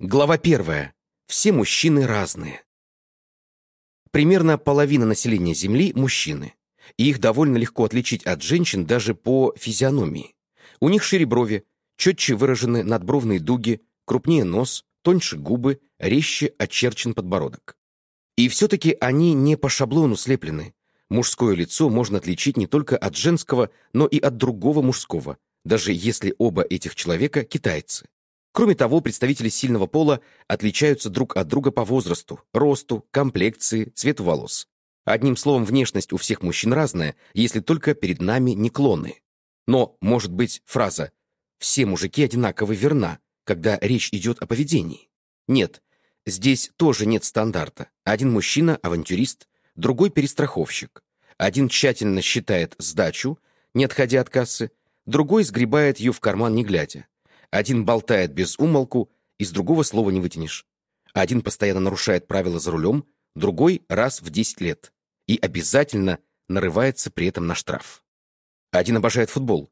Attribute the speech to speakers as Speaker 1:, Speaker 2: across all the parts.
Speaker 1: Глава первая. Все мужчины разные. Примерно половина населения Земли – мужчины. И их довольно легко отличить от женщин даже по физиономии. У них шире брови, четче выражены надбровные дуги, крупнее нос, тоньше губы, резче очерчен подбородок. И все-таки они не по шаблону слеплены. Мужское лицо можно отличить не только от женского, но и от другого мужского, даже если оба этих человека китайцы. Кроме того, представители сильного пола отличаются друг от друга по возрасту, росту, комплекции, цвету волос. Одним словом, внешность у всех мужчин разная, если только перед нами не клоны. Но, может быть, фраза «все мужики одинаковы» верна, когда речь идет о поведении. Нет, здесь тоже нет стандарта. Один мужчина – авантюрист, другой – перестраховщик. Один тщательно считает сдачу, не отходя от кассы, другой сгребает ее в карман, не глядя. Один болтает без умолку, из другого слова не вытянешь. Один постоянно нарушает правила за рулем, другой раз в 10 лет. И обязательно нарывается при этом на штраф. Один обожает футбол.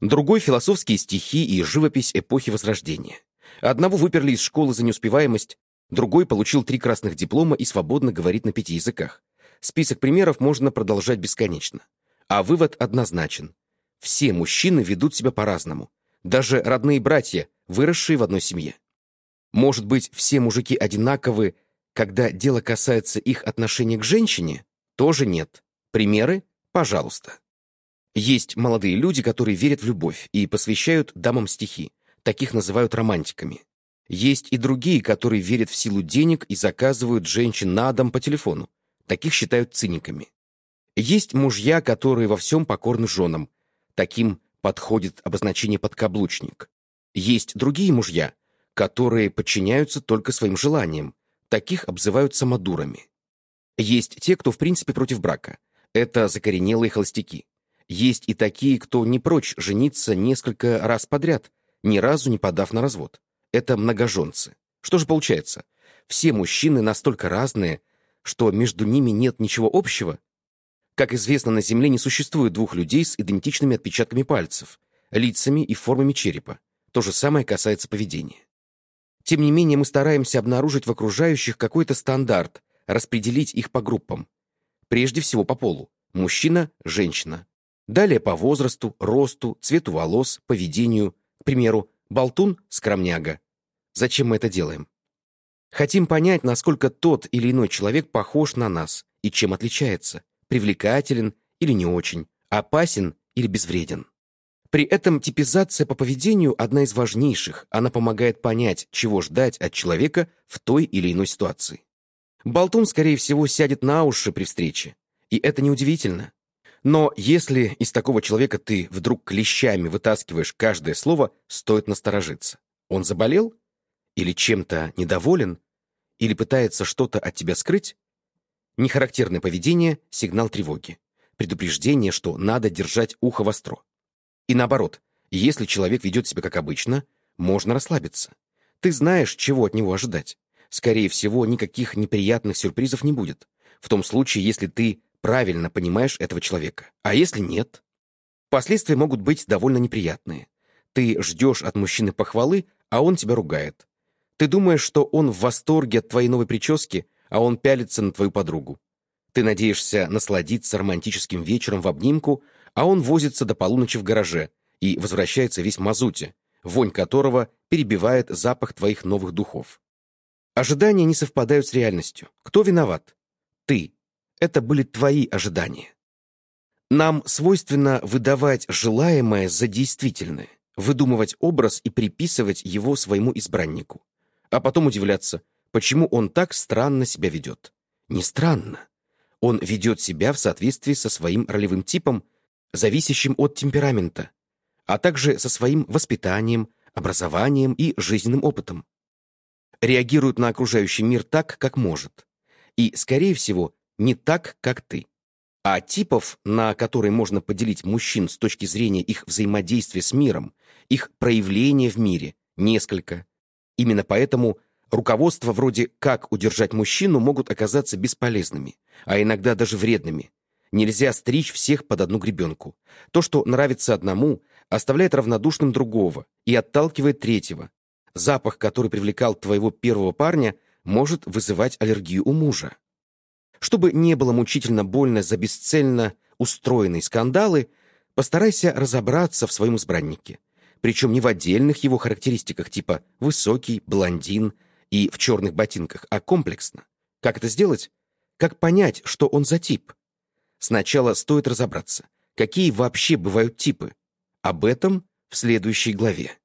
Speaker 1: Другой — философские стихи и живопись эпохи Возрождения. Одного выперли из школы за неуспеваемость, другой получил три красных диплома и свободно говорит на пяти языках. Список примеров можно продолжать бесконечно. А вывод однозначен. Все мужчины ведут себя по-разному, даже родные братья, выросшие в одной семье. Может быть, все мужики одинаковы, когда дело касается их отношения к женщине? Тоже нет. Примеры? Пожалуйста. Есть молодые люди, которые верят в любовь и посвящают дамам стихи. Таких называют романтиками. Есть и другие, которые верят в силу денег и заказывают женщин на дом по телефону. Таких считают циниками. Есть мужья, которые во всем покорны женам. Таким подходит обозначение «подкаблучник». Есть другие мужья, которые подчиняются только своим желаниям. Таких обзывают самодурами. Есть те, кто в принципе против брака. Это закоренелые холостяки. Есть и такие, кто не прочь жениться несколько раз подряд, ни разу не подав на развод. Это многоженцы. Что же получается? Все мужчины настолько разные, что между ними нет ничего общего, как известно, на Земле не существует двух людей с идентичными отпечатками пальцев, лицами и формами черепа. То же самое касается поведения. Тем не менее, мы стараемся обнаружить в окружающих какой-то стандарт, распределить их по группам. Прежде всего по полу. Мужчина, женщина. Далее по возрасту, росту, цвету волос, поведению. К примеру, болтун, скромняга. Зачем мы это делаем? Хотим понять, насколько тот или иной человек похож на нас и чем отличается привлекателен или не очень, опасен или безвреден. При этом типизация по поведению одна из важнейших, она помогает понять, чего ждать от человека в той или иной ситуации. Болтун, скорее всего, сядет на уши при встрече, и это неудивительно. Но если из такого человека ты вдруг клещами вытаскиваешь каждое слово, стоит насторожиться. Он заболел? Или чем-то недоволен? Или пытается что-то от тебя скрыть? Нехарактерное поведение — сигнал тревоги. Предупреждение, что надо держать ухо востро. И наоборот, если человек ведет себя как обычно, можно расслабиться. Ты знаешь, чего от него ожидать. Скорее всего, никаких неприятных сюрпризов не будет. В том случае, если ты правильно понимаешь этого человека. А если нет? Последствия могут быть довольно неприятные. Ты ждешь от мужчины похвалы, а он тебя ругает. Ты думаешь, что он в восторге от твоей новой прически, а он пялится на твою подругу. Ты надеешься насладиться романтическим вечером в обнимку, а он возится до полуночи в гараже и возвращается весь мазуте, вонь которого перебивает запах твоих новых духов. Ожидания не совпадают с реальностью. Кто виноват? Ты. Это были твои ожидания. Нам свойственно выдавать желаемое за действительное, выдумывать образ и приписывать его своему избраннику. А потом удивляться, Почему он так странно себя ведет? Не странно. Он ведет себя в соответствии со своим ролевым типом, зависящим от темперамента, а также со своим воспитанием, образованием и жизненным опытом. Реагирует на окружающий мир так, как может. И, скорее всего, не так, как ты. А типов, на которые можно поделить мужчин с точки зрения их взаимодействия с миром, их проявления в мире, несколько. Именно поэтому Руководства вроде «как удержать мужчину» могут оказаться бесполезными, а иногда даже вредными. Нельзя стричь всех под одну гребенку. То, что нравится одному, оставляет равнодушным другого и отталкивает третьего. Запах, который привлекал твоего первого парня, может вызывать аллергию у мужа. Чтобы не было мучительно больно за бесцельно устроенные скандалы, постарайся разобраться в своем избраннике. Причем не в отдельных его характеристиках типа «высокий», «блондин» и «в черных ботинках», а комплексно. Как это сделать? Как понять, что он за тип? Сначала стоит разобраться, какие вообще бывают типы. Об этом в следующей главе.